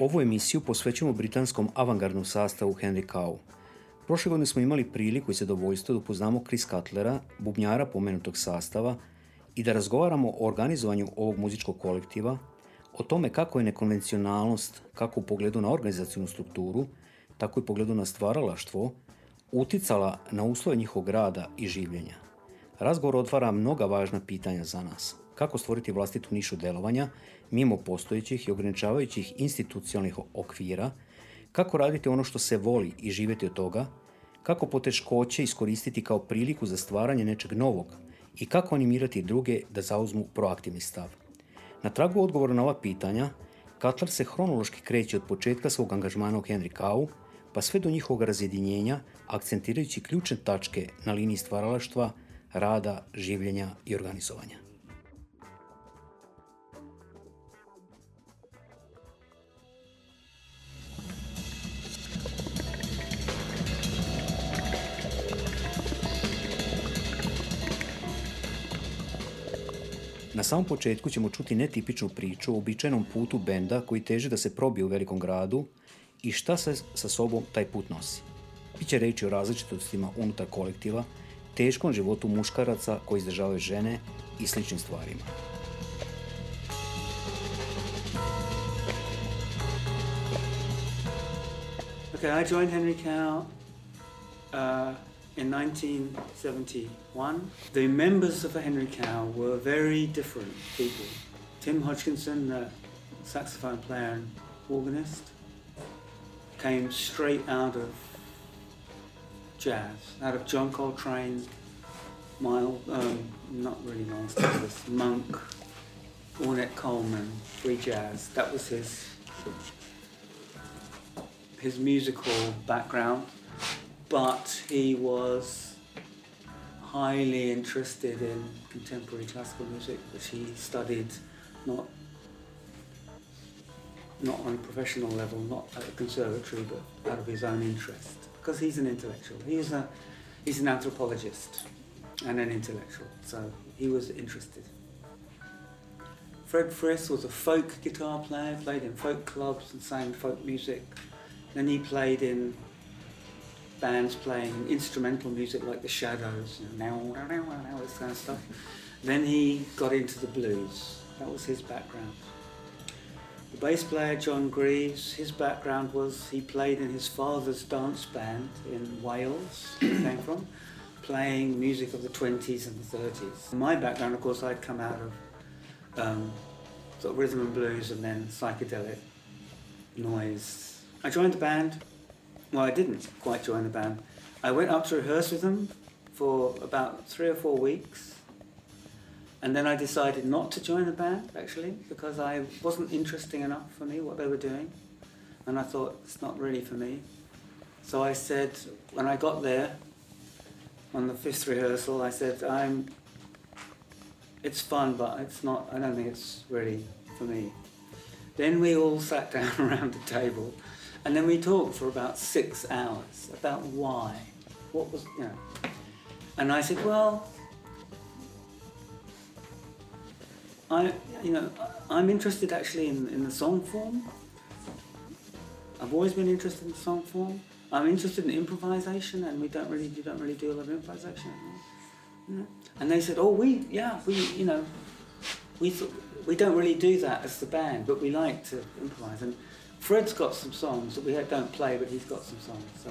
Ovu emisiju posvećujemo britanskom avangardnom sastavu Henry Cow. Prošle godine smo imali priliku i zadovoljstvo da upoznamo Chris Cutlera, bubnjara pomenutog sastava, i da razgovaramo o organizovanju ovog muzičkog kolektiva, o tome kako je nekonvencionalnost, kako u pogledu na organizacijnu strukturu, tako i u pogledu na stvaralaštvo, uticala na uslove njihovog rada i življenja. Razgovor otvara mnoga važna pitanja za nas. Kako stvoriti vlastitu nišu delovanja mimo postojećih i ograničavajućih institucionalnih okvira, kako raditi ono što se voli i živeti od toga, kako poteškoće iskoristiti kao priliku za stvaranje nečeg novog i kako animirati druge da zauzmu proaktivni stav. Na tragu odgovora na ova pitanja, Katlar se hronološki kreće od početka svog angažmana u Henry Cow, pa sve do njihovog razjedinjenja, akcentirajući ključne tačke na liniji stvaralaštva, rada, življenja i organizovanja. Na samom početku ćemo čuti netipičnu priču o običajnom putu benda koji teže da se probije u velikom gradu i šta se sa sobom taj put nosi. Biće reći o različitostima unutar kolektiva, teškom životu muškaraca koji izdržavaju žene i sličnim stvarima. Okay, I joined Henry Cow uh, in 1971. The members of Henry Cow were very different people. Tim Hodgkinson, the saxophone player and organist, came straight out of jazz, out of John Coltrane, Miles, um, not really Miles Davis, Monk, Ornette Coleman, free jazz. That was his his musical background but he was highly interested in contemporary classical music, which he studied not not on a professional level, not at a conservatory, but out of his own interest. Because he's an intellectual. He's a he's an anthropologist and an intellectual, so he was interested. Fred Frith was a folk guitar player, played in folk clubs and sang folk music. Then he played in bands playing instrumental music like the Shadows, now, this kind of stuff. Then he got into the blues. That was his background. The bass player John Greaves, his background was he played in his father's dance band in Wales, he came from, playing music of the 20s and the 30s. My background, of course, I'd come out of um, sort of rhythm and blues and then psychedelic noise. I joined the band well, I didn't quite join the band. I went up to rehearse with them for about three or four weeks. And then I decided not to join the band, actually, because I wasn't interesting enough for me, what they were doing. And I thought, it's not really for me. So I said, when I got there, on the fifth rehearsal, I said, I'm, it's fun, but it's not, I don't think it's really for me. Then we all sat down around the table and then we talked for about six hours about why, what was, you know. And I said, well, I, you know, I'm interested actually in, in the song form. I've always been interested in song form. I'm interested in improvisation, and we don't really, you don't really do a lot of improvisation. You know? And they said, oh, we, yeah, we, you know, we we don't really do that as the band, but we like to improvise. And Fred's got some songs that we don't play, but he's got some songs. So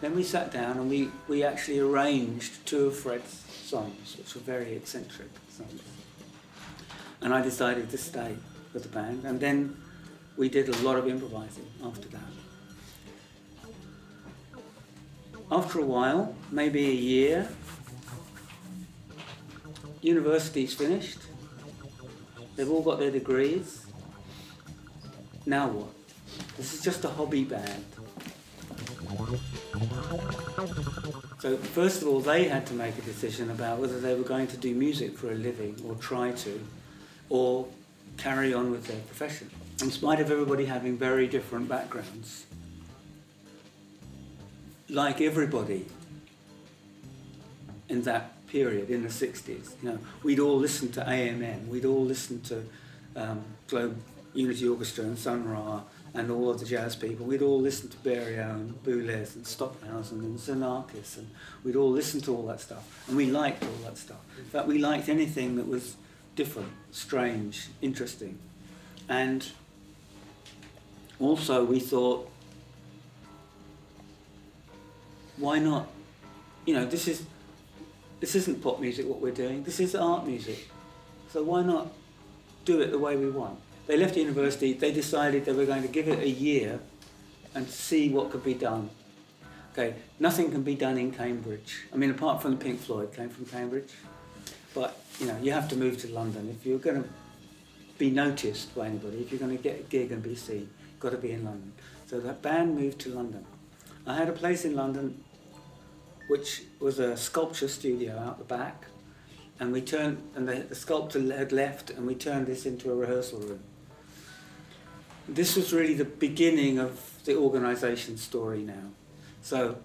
then we sat down and we, we actually arranged two of Fred's songs, which were very eccentric songs. And I decided to stay with the band. And then we did a lot of improvising after that. After a while, maybe a year, university's finished. They've all got their degrees now what? This is just a hobby band. So first of all, they had to make a decision about whether they were going to do music for a living or try to, or carry on with their profession. In spite of everybody having very different backgrounds, like everybody in that period in the 60s, you know, we'd all listened to AMM, we'd all listened to um, Globe Unity Orchestra and Sun Ra and all of the jazz people. We'd all listened to Berio and Boulez and Stockhausen and Xenakis and we'd all listened to all that stuff and we liked all that stuff. In fact, we liked anything that was different, strange, interesting. And also we thought, why not? You know, this is this isn't pop music what we're doing. This is art music. So why not do it the way we want? They left university. They decided they were going to give it a year and see what could be done. Okay, nothing can be done in Cambridge. I mean, apart from the Pink Floyd came from Cambridge. But, you know, you have to move to London. If you're going to be noticed by anybody, if you're going to get a gig and be seen, you've got to be in London. So that band moved to London. I had a place in London which was a sculpture studio out the back. And we turned, and the, the sculptor had left, and we turned this into a rehearsal room. This was really the beginning of the organisation story now. So,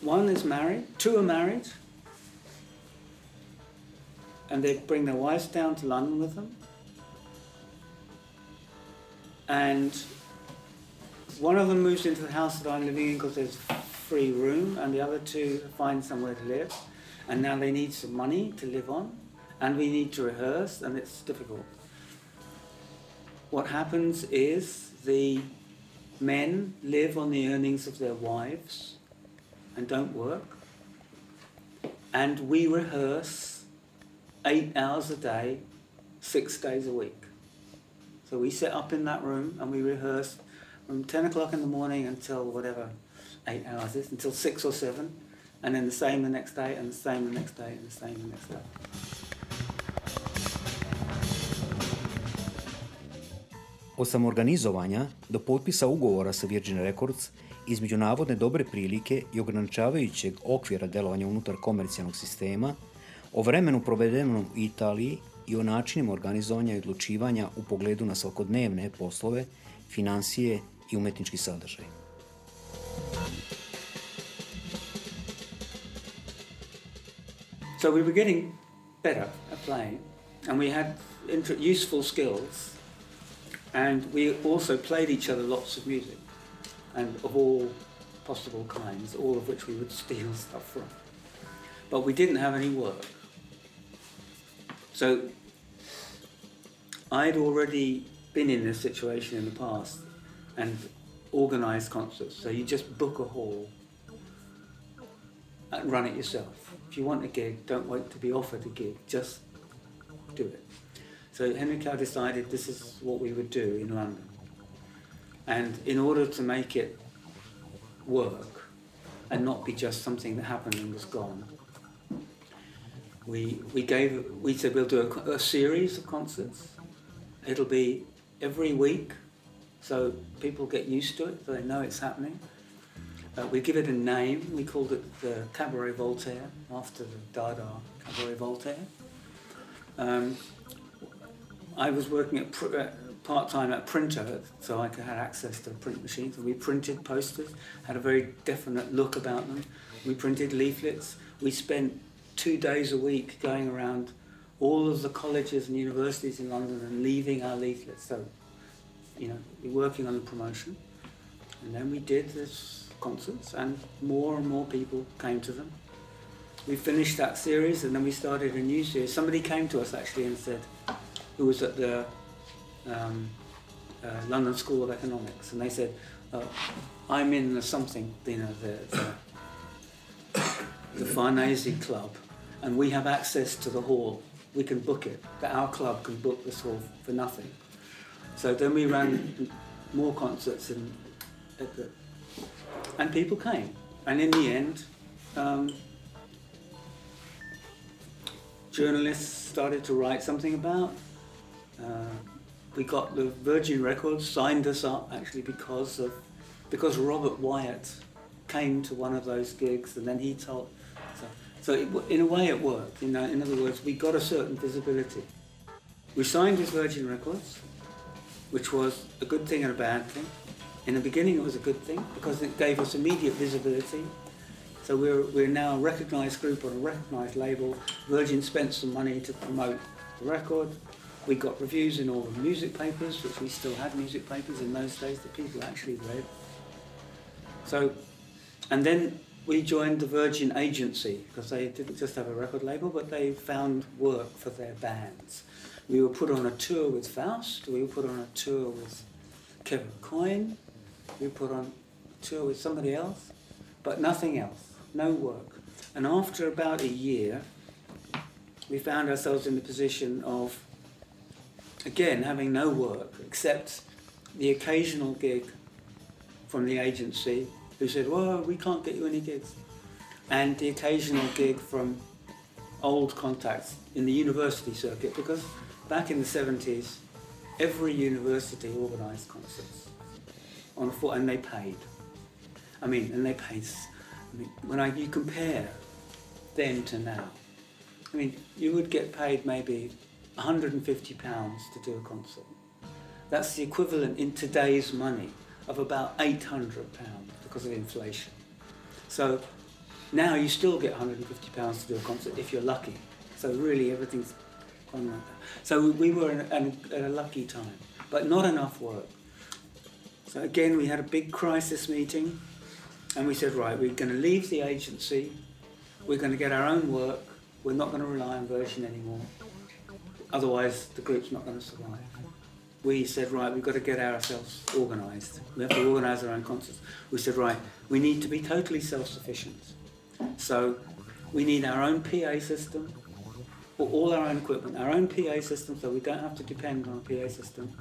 one is married, two are married, and they bring their wives down to London with them. And one of them moves into the house that I'm living in because there's free room, and the other two find somewhere to live. And now they need some money to live on, and we need to rehearse, and it's difficult. What happens is the men live on the earnings of their wives and don't work, and we rehearse eight hours a day, six days a week. So we sit up in that room and we rehearse from 10 o'clock in the morning until whatever, eight hours is, until six or seven, and then the same the next day, and the same the next day, and the same the next day. Od samorganizovanja do potpisa ugovora sa Virgin Records između navodne dobre prilike i ograničavajućeg okvira delovanja unutar komercijalnog sistema, o vremenu provedenom u Italiji i o načinima organizovanja i odlučivanja u pogledu na svakodnevne poslove, financije i umetnički sadržaj. So we were getting better at playing, and we had useful skills, and we also played each other lots of music, and of all possible kinds, all of which we would steal stuff from. But we didn't have any work. So I'd already been in this situation in the past and organised concerts. So you just book a hall and run it yourself. If you want a gig, don't wait to be offered a gig, just do it. So Henry Cow decided this is what we would do in London. And in order to make it work and not be just something that happened and was gone, we, we gave, we said we'll do a, a series of concerts. It'll be every week, so people get used to it, so they know it's happening. Uh, we give it a name. We called it the Cabaret Voltaire after the Dada Cabaret Voltaire. Um, I was working at uh, part time at printer, so I could have access to print machines. And we printed posters, had a very definite look about them. We printed leaflets. We spent two days a week going around all of the colleges and universities in London and leaving our leaflets. So, you know, we're working on the promotion. And then we did this concerts, and more and more people came to them. We finished that series, and then we started a new series. Somebody came to us actually and said, who was at the um, uh, London School of Economics, and they said, uh, "I'm in the something, you know, the the, the Farnese Club, and we have access to the hall. We can book it. That our club can book this hall for nothing." So then we ran more concerts at the and people came. And in the end, um, journalists started to write something about. Uh, we got the Virgin Records signed us up actually because of because Robert Wyatt came to one of those gigs and then he told so, so it, in a way it worked you know in other words we got a certain visibility. We signed with Virgin Records which was a good thing and a bad thing. In the beginning it was a good thing because it gave us immediate visibility. So we're, we're now a recognised group on a recognised label. Virgin spent some money to promote the record we got reviews in all the music papers, which we still had music papers in those days that people actually read. So, and then we joined the Virgin Agency because they didn't just have a record label, but they found work for their bands. We were put on a tour with Faust. We were put on a tour with Kevin Coyne. We were put on a tour with somebody else, but nothing else. No work. And after about a year, we found ourselves in the position of again, having no work except the occasional gig from the agency who said, well, we can't get you any gigs. And the occasional gig from old contacts in the university circuit because back in the 70s, every university organised concerts on foot and they paid. I mean, and they paid, I mean, when I, you compare then to now, I mean, you would get paid maybe 150 pounds to do a concert. That's the equivalent in today's money of about 800 pounds because of inflation. So now you still get 150 pounds to do a concert if you're lucky. So really everything's gone like that. So we were in a, in a lucky time, but not enough work. So again, we had a big crisis meeting and we said, right, we're going to leave the agency, we're going to get our own work, we're not going to rely on Virgin anymore. Otherwise, the group's not going to survive. We said, right, we've got to get ourselves organised. We have to organise our own concerts. We said, right, we need to be totally self-sufficient. So we need our own PA system, all our own equipment, our own PA system, so we don't have to depend on a PA system.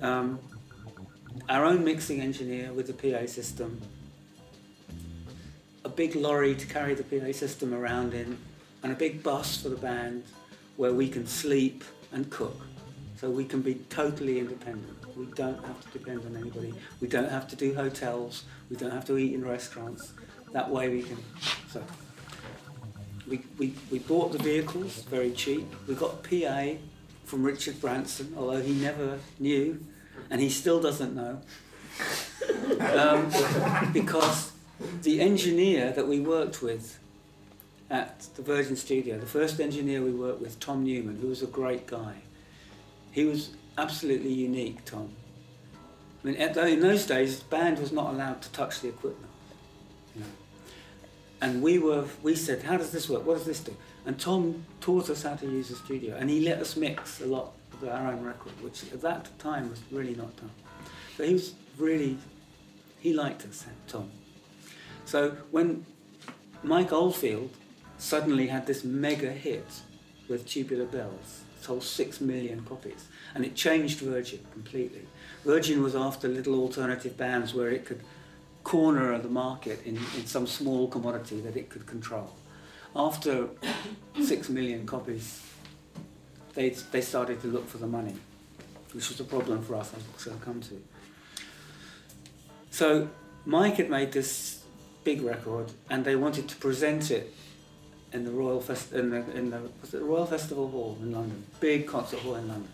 Um, our own mixing engineer with the PA system, a big lorry to carry the PA system around in, and a big bus for the band, where we can sleep and cook. So we can be totally independent. We don't have to depend on anybody. We don't have to do hotels. We don't have to eat in restaurants. That way we can. So we, we, we bought the vehicles very cheap. We got PA from Richard Branson, although he never knew, and he still doesn't know. um, because the engineer that we worked with at the Virgin Studio, the first engineer we worked with, Tom Newman, who was a great guy. He was absolutely unique, Tom. I mean, in those days, the band was not allowed to touch the equipment. You know. And we were, we said, how does this work? What does this do? And Tom taught us how to use the studio, and he let us mix a lot of our own record, which at that time was really not done. So he was really, he liked us, Tom. So when Mike Oldfield suddenly had this mega hit with Tubular Bells. Sold six million copies. And it changed Virgin completely. Virgin was after little alternative bands where it could corner the market in, in some small commodity that it could control. After six million copies, they, they started to look for the money, which was a problem for us, I shall come to. So Mike had made this big record and they wanted to present it in the Royal Fest in the in the was it the Royal Festival Hall in London, big concert hall in London.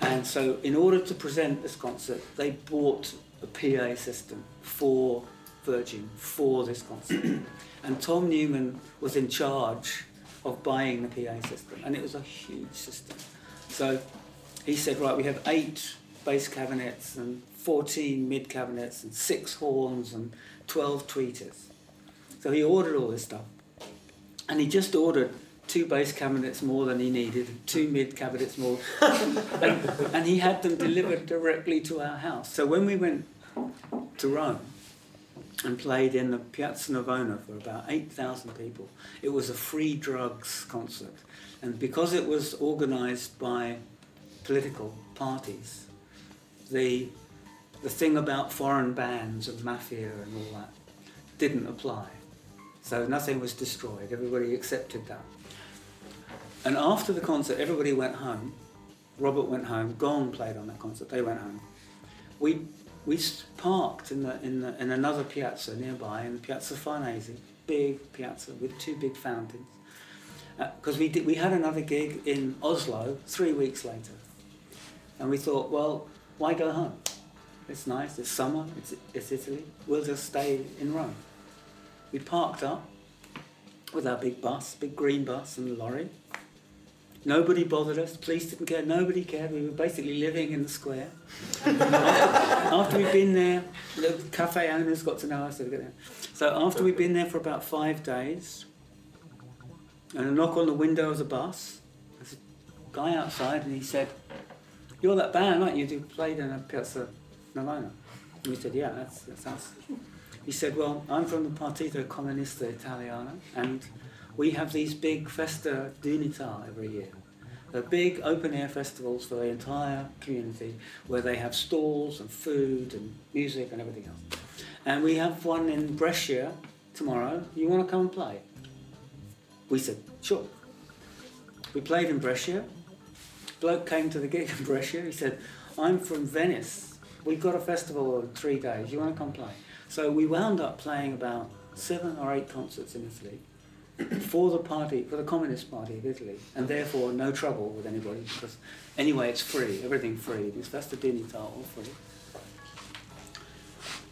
And so, in order to present this concert, they bought a PA system for Virgin for this concert. and Tom Newman was in charge of buying the PA system, and it was a huge system. So he said, right, we have eight bass cabinets and 14 mid cabinets and six horns and 12 tweeters. So he ordered all this stuff and he just ordered two bass cabinets more than he needed, two mid cabinets more, and, and, he had them delivered directly to our house. So when we went to Rome and played in the Piazza Navona for about 8,000 people, it was a free drugs concert. And because it was organised by political parties, the, the thing about foreign bands and mafia and all that didn't apply. So nothing was destroyed. Everybody accepted that. And after the concert, everybody went home. Robert went home. Gong played on that concert. They went home. We we parked in the in the in another piazza nearby, in Piazza Farnese, big piazza with two big fountains. Uh, because we did, we had another gig in Oslo three weeks later, and we thought, well, why go home? It's nice. It's summer. It's it's Italy. We'll just stay in Rome. We parked up with our big bus, big green bus and a lorry. Nobody bothered us. Police didn't care. Nobody cared. We were basically living in the square. after we'd been there, the cafe owners got to know us. So after we'd been there for about five days, and a knock on the window of the bus, there's a guy outside, and he said, "You're that band, aren't you? You played in a Piazza Navona." And we said, "Yeah, that's, that's us." He said, "Well, I'm from the Partito Comunista Italiano, and we have these big festa d'unità every year. They're big open-air festivals for the entire community, where they have stalls and food and music and everything else. And we have one in Brescia tomorrow. You want to come and play?" We said, "Sure." We played in Brescia. Bloke came to the gig in Brescia. He said, "I'm from Venice. We've got a festival in three days. You want to come play?" So we wound up playing about seven or eight concerts in Italy for the party, for the Communist Party of Italy, and therefore no trouble with anybody because anyway it's free, everything free. These festa d'unità all free.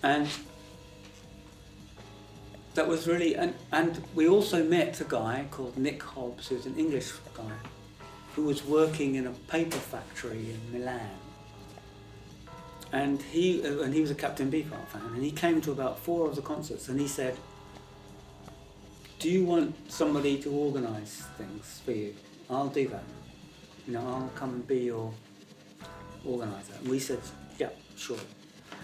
And that was really, and, and we also met a guy called Nick Hobbs, who's an English guy, who was working in a paper factory in Milan. And he, uh, and he was a Captain Beefheart fan, and he came to about four of the concerts, and he said, "Do you want somebody to organise things for you? I'll do that. You know, I'll come and be your organiser." And we said, "Yeah, sure."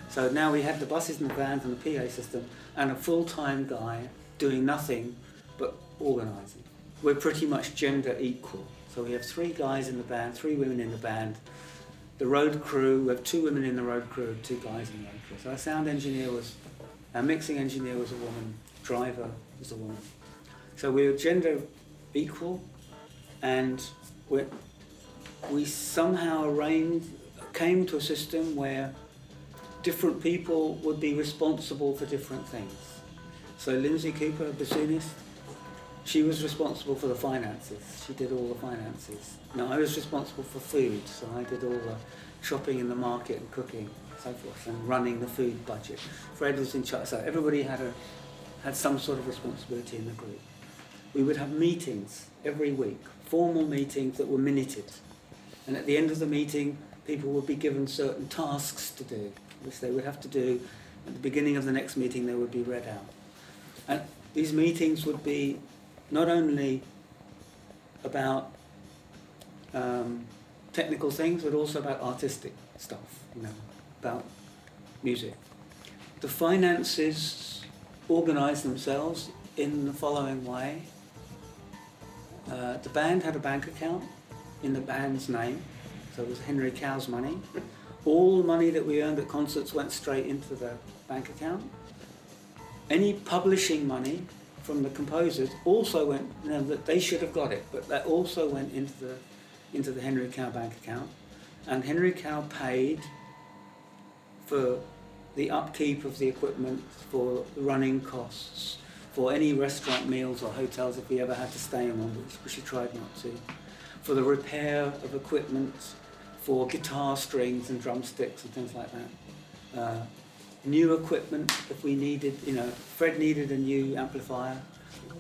So now we had the buses and the vans and the PA system, and a full-time guy doing nothing but organising. We're pretty much gender equal. So we have three guys in the band, three women in the band. The road crew, we have two women in the road crew, two guys in the road crew. So our sound engineer was, our mixing engineer was a woman, driver was a woman. So we were gender equal, and we we somehow arranged, came to a system where different people would be responsible for different things. So Lindsay Cooper, bassoonist, she was responsible for the finances. She did all the finances. Now I was responsible for food, so I did all the shopping in the market and cooking, and so forth, and running the food budget. Fred was in charge. So everybody had a had some sort of responsibility in the group. We would have meetings every week, formal meetings that were minuted, and at the end of the meeting, people would be given certain tasks to do, which they would have to do. At the beginning of the next meeting, they would be read out. And these meetings would be not only about um, technical things, but also about artistic stuff, you know, about music. The finances organise themselves in the following way. Uh, the band had a bank account in the band's name, so it was Henry Cow's money. All the money that we earned at concerts went straight into the bank account. Any publishing money from the composers also went, that they should have got it, but that also went into the, into the Henry Cow bank account. And Henry Cow paid for the upkeep of the equipment, for the running costs, for any restaurant meals or hotels if we ever had to stay in one, which, which we tried not to, for the repair of equipment, for guitar strings and drumsticks and things like that. Uh, new equipment if we needed, you know, Fred needed a new amplifier,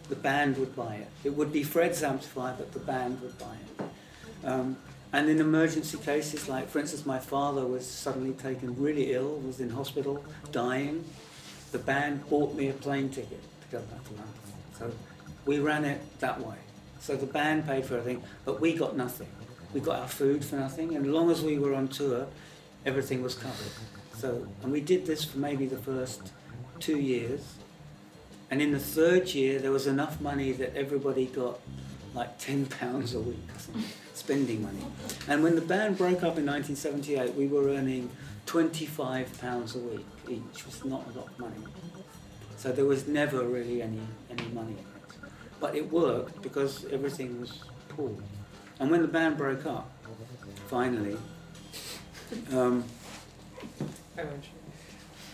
the band would buy it. It would be Fred's amplifier, but the band would buy it. Um, and in emergency cases, like for instance, my father was suddenly taken really ill, was in hospital, dying. The band bought me a plane ticket to go back to London. So we ran it that way. So the band paid for everything, but we got nothing. We got our food for nothing, and as long as we were on tour, everything was covered. So, and we did this for maybe the first two years. And in the third year, there was enough money that everybody got like £10 a week spending money. And when the band broke up in 1978, we were earning £25 a week each, which was not a lot of money. So there was never really any, any money in it. But it worked because everything was poor. And when the band broke up, finally. Um,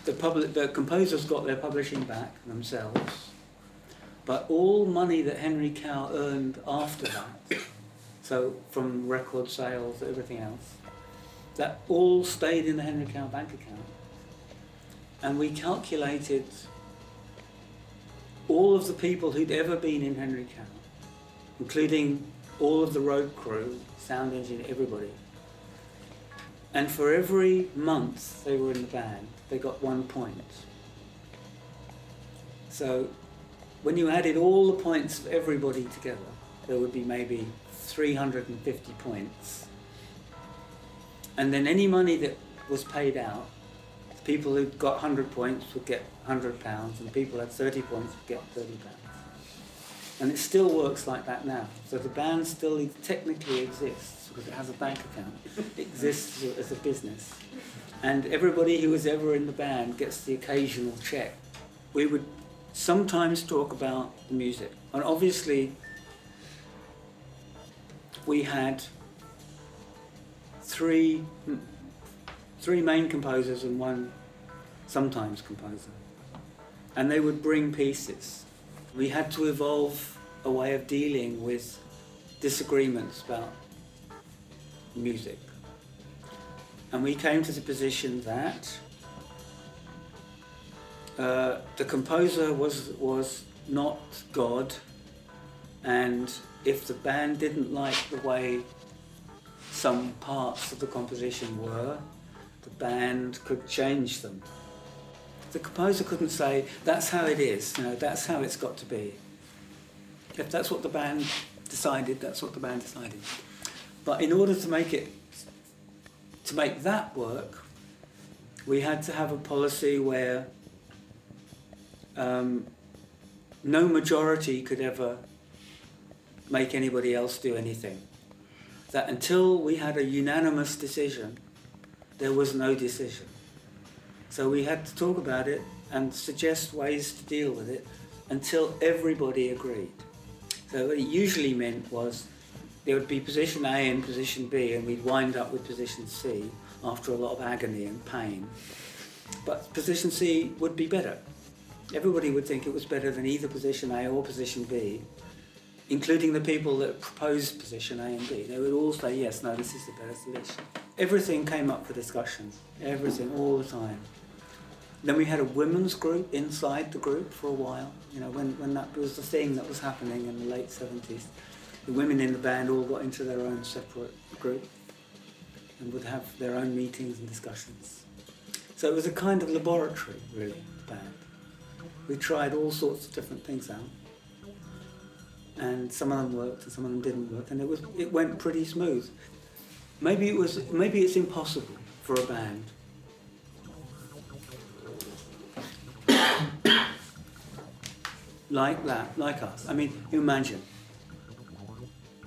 the public, the composers got their publishing back themselves, but all money that Henry Cow earned after that, so from record sales, everything else, that all stayed in the Henry Cow bank account. And we calculated all of the people who'd ever been in Henry Cow, including all of the road crew, sound engineer, everybody. And for every month they were in the band, they got one point. So when you added all the points of everybody together, there would be maybe 350 points. And then any money that was paid out, people who got 100 points would get 100 pounds, and people who had 30 points would get 30 pounds. And it still works like that now. So the band still technically exists because it has a bank account. It exists as a business. And everybody who was ever in the band gets the occasional check. We would sometimes talk about the music. And obviously, we had three, hmm, three main composers and one sometimes composer. And they would bring pieces. We had to evolve a way of dealing with disagreements about music. And we came to the position that uh, the composer was, was not God, and if the band didn't like the way some parts of the composition were, the band could change them. The composer couldn't say, that's how it is, know, that's how it's got to be. If that's what the band decided, that's what the band decided. But in order to make it, to make that work, we had to have a policy where um, no majority could ever make anybody else do anything. That until we had a unanimous decision, there was no decision. So we had to talk about it and suggest ways to deal with it until everybody agreed. So what it usually meant was there would be position A and position B, and we'd wind up with position C after a lot of agony and pain. But position C would be better. Everybody would think it was better than either position A or position B, including the people that proposed position A and B. They would all say, yes, no, this is the better solution. Everything came up for discussion, everything, all the time. Then we had a women's group inside the group for a while, you know, when, when that was the thing that was happening in the late 70s. The women in the band all got into their own separate group and would have their own meetings and discussions. So it was a kind of laboratory, really, the band. We tried all sorts of different things out. And some of them worked and some of them didn't work, and it was it went pretty smooth. Maybe it was maybe it's impossible for a band like that, like us. I mean, imagine.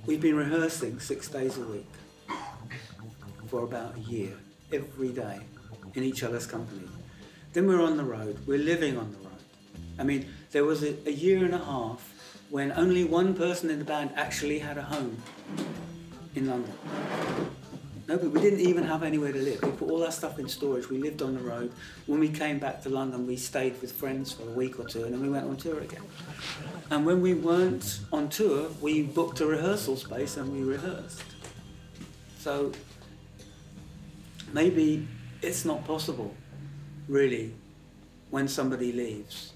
We've been rehearsing six days a week for about a year, every day, in each other's company. Then we're on the road, we're living on the road. I mean, there was a, a year and a half when only one person in the band actually had a home in London. No, but we didn't even have anywhere to live. We put all our stuff in storage. We lived on the road. When we came back to London, we stayed with friends for a week or two, and then we went on tour again. And when we weren't on tour, we booked a rehearsal space and we rehearsed. So maybe it's not possible, really, when somebody leaves,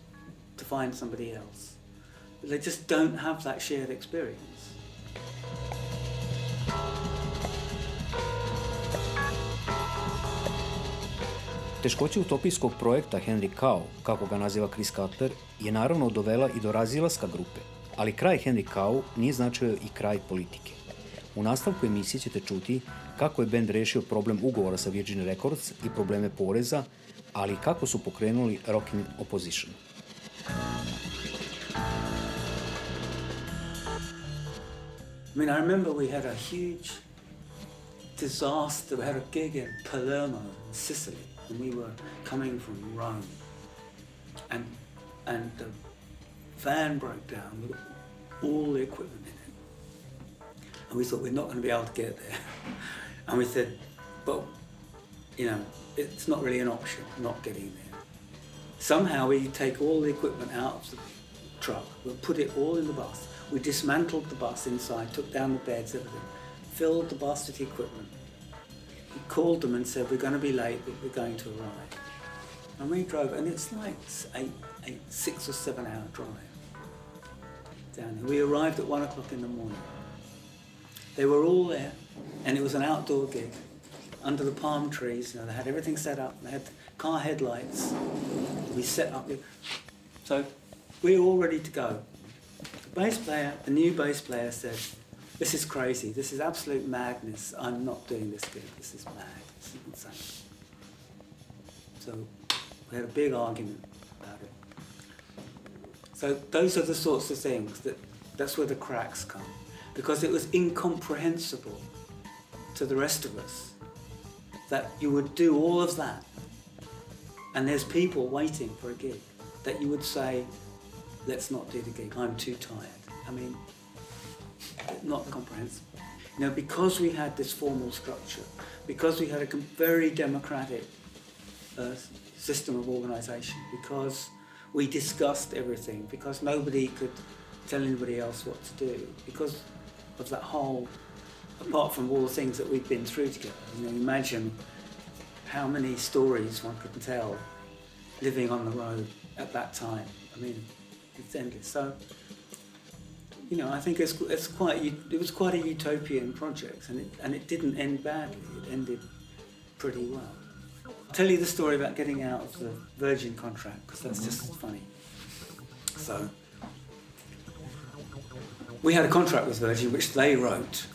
to find somebody else. They just don't have that shared experience. Teškoće utopijskog projekta Henry Cow, kako ga naziva Chris Cutler, je naravno dovela i do razilaska grupe, ali kraj Henry Cow nije značio i kraj politike. U nastavku emisije ćete čuti kako je band rešio problem ugovora sa Virgin Records i probleme poreza, ali kako su pokrenuli Rock in Opposition. I mean, I remember we had a huge disaster. We had a gig in Palermo, Sicily. And we were coming from Rome. And, and the van broke down with all the equipment in it. And we thought we're not going to be able to get there. And we said, well, you know, it's not really an option not getting there. Somehow we take all the equipment out of the truck, we put it all in the bus. We dismantled the bus inside, took down the beds, everything, filled the bus with the equipment. Called them and said, we're going to be late, but we're going to arrive. And we drove, and it's like eight, eight, six or seven hour drive down here. We arrived at one o'clock in the morning. They were all there, and it was an outdoor gig under the palm trees. You know, they had everything set up. They had car headlights. We set up. So we were all ready to go. The bass player, the new bass player, said, "This is crazy. This is absolute madness. I'm not doing this gig. This is mad. This is insane." So we had a big argument about it. So those are the sorts of things that that's where the cracks come, because it was incomprehensible to the rest of us that you would do all of that, and there's people waiting for a gig, that you would say, let's not do the gig, I'm too tired. I mean, not comprehensible. Now, because we had this formal structure, because we had a very democratic uh, system of organisation, because we discussed everything, because nobody could tell anybody else what to do, because of that whole apart from all the things that we've been through together. You know, imagine how many stories one could tell living on the road at that time. I mean, it's endless. So, you know, I think it's, it's quite it was quite a utopian project, and it and it didn't end badly. It ended pretty well. I'll tell you the story about getting out of the Virgin contract because that's just funny. So. We had a contract with Virgin, which they wrote,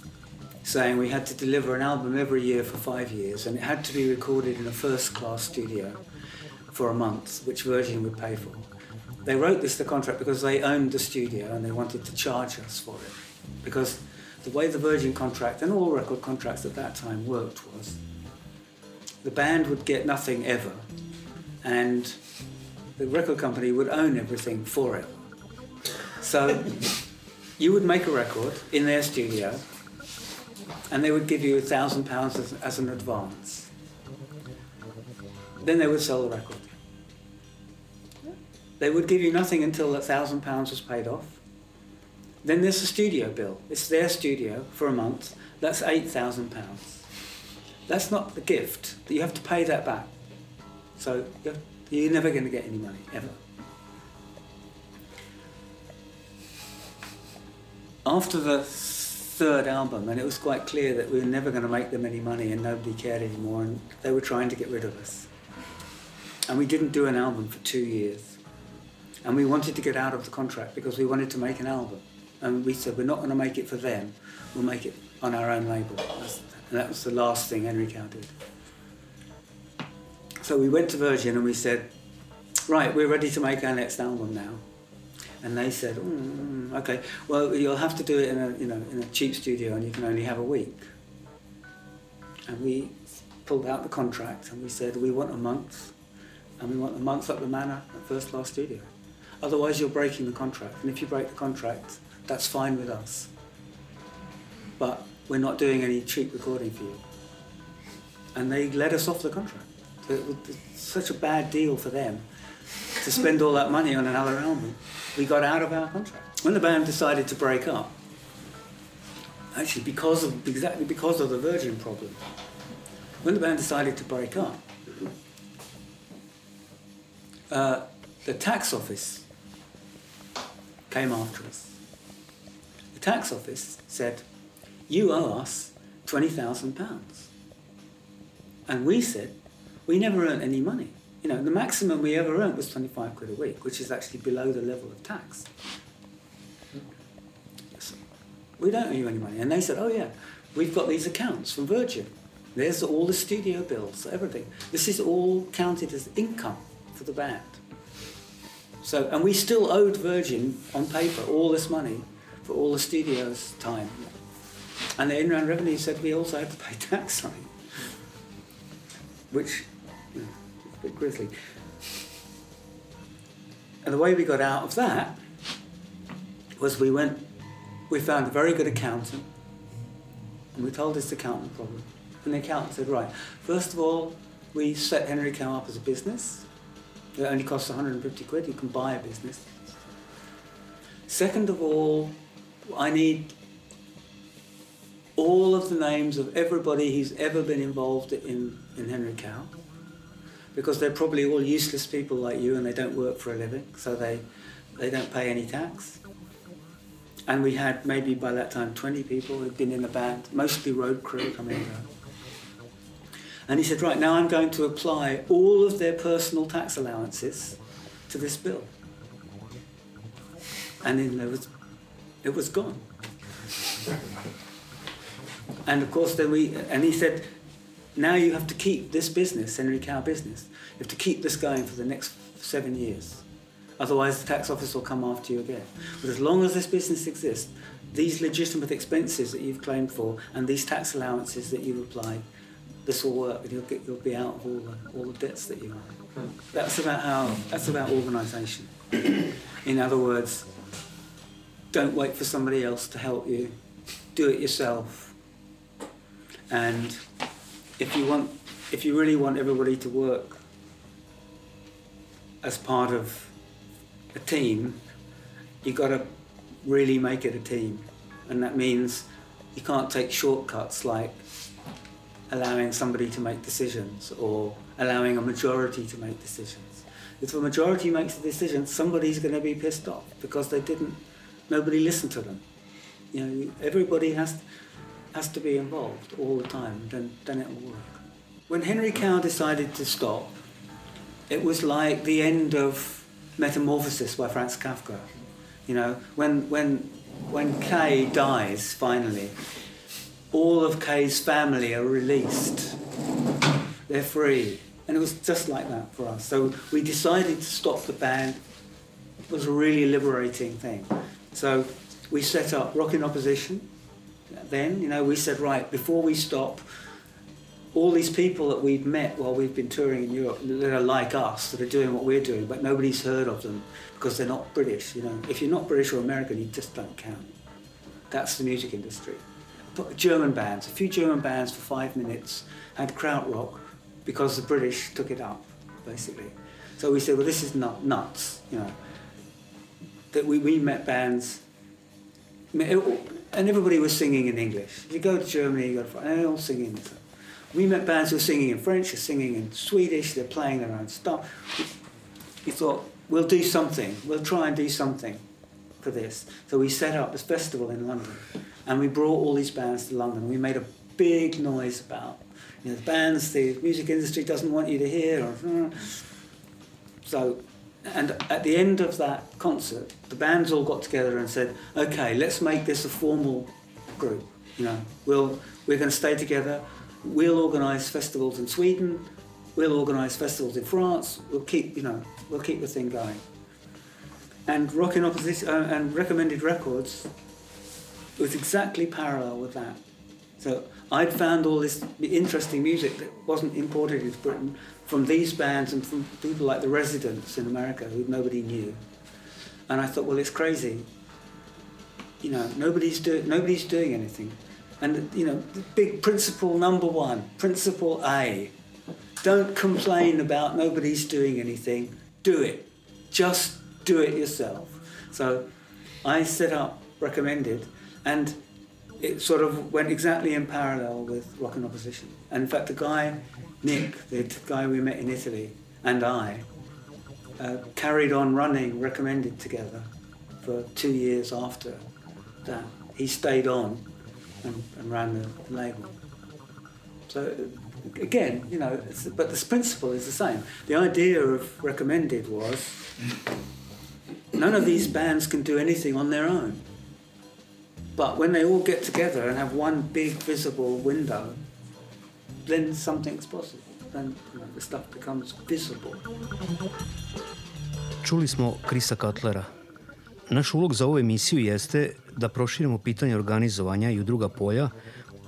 saying we had to deliver an album every year for five years and it had to be recorded in a first class studio for a month, which Virgin would pay for. They wrote this the contract because they owned the studio and they wanted to charge us for it. Because the way the Virgin contract and all record contracts at that time worked was the band would get nothing ever and the record company would own everything forever. So you would make a record in their studio and they would give you a thousand pounds as, as an advance. Then they would sell the record. They would give you nothing until that thousand pounds was paid off. Then there's a studio bill. It's their studio for a month. That's eight thousand pounds. That's not the gift. You have to pay that back. So you're never going to get any money ever. After the third album, and it was quite clear that we were never going to make them any money and nobody cared anymore, and they were trying to get rid of us. And we didn't do an album for two years. And we wanted to get out of the contract because we wanted to make an album. And we said, we're not going to make it for them, we'll make it on our own label. And that was the last thing Henry Cow did. So we went to Virgin and we said, right, we're ready to make our next album now. And they said, mm, okay, well, you'll have to do it in a, you know, in a cheap studio and you can only have a week. And we pulled out the contract and we said, we want a month and we want a month at the Manor at First Class Studio. Otherwise, you're breaking the contract. And if you break the contract, that's fine with us. But we're not doing any cheap recording for you. And they let us off the contract. Such a bad deal for them to spend all that money on another album we got out of our contract. When the band decided to break up, actually because of exactly because of the Virgin problem, when the band decided to break up, uh, the tax office came after us. The tax office said, "You owe us twenty thousand pounds," and we said, "We never earned any money." You know, the maximum we ever earned was 25 quid a week, which is actually below the level of tax. So we don't owe you any money. And they said, oh yeah, we've got these accounts from Virgin. There's all the studio bills, everything. This is all counted as income for the band. So, and we still owed Virgin on paper all this money for all the studio's time. And the Inland Revenue said we also had to pay tax on it, which is a bit grisly. And the way we got out of that was we went, we found a very good accountant, and we told this accountant problem. And the accountant said, right, first of all, we set Henry Cow up as a business. It only costs 150 quid, you can buy a business. Second of all, I need all of the names of everybody who's ever been involved in, in Henry Cow because they're probably all useless people like you and they don't work for a living, so they, they don't pay any tax. And we had maybe by that time 20 people who'd been in the band, mostly road crew coming. And he said, right, now I'm going to apply all of their personal tax allowances to this bill. And then there was, it was gone. And of course, then we, and he said, now you have to keep this business, Henry Cow business. You have to keep this going for the next seven years. Otherwise, the tax office will come after you again. But as long as this business exists, these legitimate expenses that you've claimed for and these tax allowances that you've applied, this will work and you'll, get, you'll be out of all the, all the debts that you have. Hmm. That's about how, that's about organisation. In other words, don't wait for somebody else to help you. Do it yourself. And if you want, if you really want everybody to work as part of a team, you've got to really make it a team, and that means you can't take shortcuts like allowing somebody to make decisions or allowing a majority to make decisions. If a majority makes a decision, somebody's going to be pissed off because they didn't, nobody listened to them. You know, everybody has has to be involved all the time, then then it will work. When Henry Cow decided to stop, it was like the end of Metamorphosis by Franz Kafka. You know, when when when Kay dies finally, all of Kay's family are released. They're free. And it was just like that for us. So we decided to stop the band. It was a really liberating thing. So we set up Rock in Opposition. Then, you know, we said, right, before we stop, all these people that we've met while we've been touring in Europe that are like us, that are doing what we're doing, but nobody's heard of them because they're not British. You know, if you're not British or American, you just don't count. That's the music industry. German bands, a few German bands for five minutes had krautrock because the British took it up, basically. So we said, well, this is not nuts, you know. That we, we met bands, and everybody was singing in English. You go to Germany, you go to France, they're all singing. We met bands who were singing in French, they're singing in Swedish, they're playing their own stuff. We thought, we'll do something, we'll try and do something for this. So we set up this festival in London, and we brought all these bands to London. We made a big noise about you know, the bands the music industry doesn't want you to hear. Or, so, and at the end of that concert, the bands all got together and said, "Okay, let's make this a formal group. You know, we'll we're going to stay together. We'll organise festivals in Sweden. We'll organise festivals in France. We'll keep, you know, we'll keep the thing going." And Rock in Opposition uh, and Recommended Records was exactly parallel with that. So I'd found all this interesting music that wasn't imported into Britain from these bands and from people like the Residents in America who nobody knew. And I thought, well, it's crazy. You know, nobody's doing nobody's doing anything. And you know, big principle number one, principle A, don't complain about nobody's doing anything. Do it. Just do it yourself. So I set up recommended and it sort of went exactly in parallel with Rock in Opposition. And in fact, the guy, Nick, the guy we met in Italy, and I, uh, carried on running Recommended together for two years after that. He stayed on and, and ran the, the label. So again, you know, but the principle is the same. The idea of Recommended was none of these bands can do anything on their own. But when they all get together and have one big visible window, then something's possible. Then you know, the stuff becomes visible. Čuli smo Krisa Katlera. Naš ulog za ovu emisiju jeste da proširimo pitanje organizovanja i u druga polja,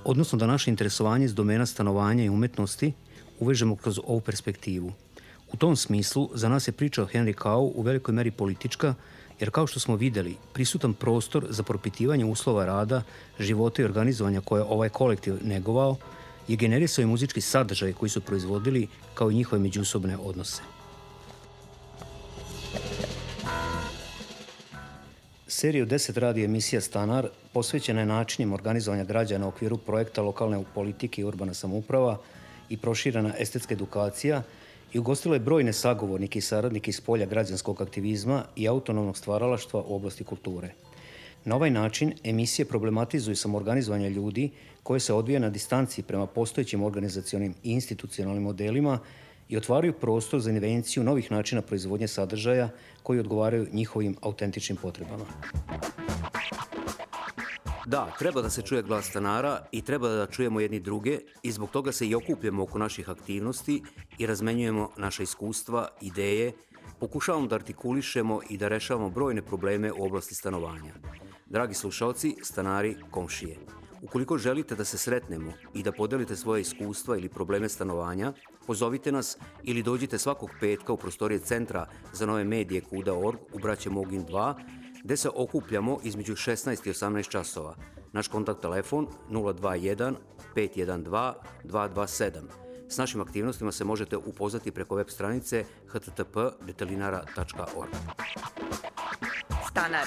odnosno da naše interesovanje iz domena stanovanja i umetnosti uvežemo kroz ovu perspektivu. U tom smislu, za nas je priča o Henry u velikoj meri politička, jer kao što smo videli, prisutan prostor za propitivanje uslova rada, života i organizovanja koje ovaj kolektiv negovao je generisao i muzički sadržaj koji su proizvodili kao i njihove međusobne odnose. Seriju 10 radi emisija Stanar posvećena je načinima organizovanja građana u okviru projekta lokalne politike i urbana samouprava i proširena estetska edukacija i ugostila je brojne sagovornike i saradnike iz polja građanskog aktivizma i autonomnog stvaralaštva u oblasti kulture. Na ovaj način emisije problematizuju samorganizovanje ljudi koje se odvija na distanciji prema postojećim organizacionim i institucionalnim modelima i otvaraju prostor za invenciju novih načina proizvodnje sadržaja koji odgovaraju njihovim autentičnim potrebama. Da, treba da se čuje glas stanara i treba da čujemo jedni druge i zbog toga se i okupljamo oko naših aktivnosti i razmenjujemo naše iskustva, ideje, pokušavamo da artikulišemo i da rešavamo brojne probleme u oblasti stanovanja. Dragi slušalci, stanari, komšije, ukoliko želite da se sretnemo i da podelite svoje iskustva ili probleme stanovanja, pozovite nas ili dođite svakog petka u prostorije Centra za nove medije Kuda.org u Braće Mogin 2, gde se okupljamo između 16 i 18 časova. Naš kontakt telefon 021 512 227. S našim aktivnostima se možete upoznati preko web stranice http detelinara.org. Stanar.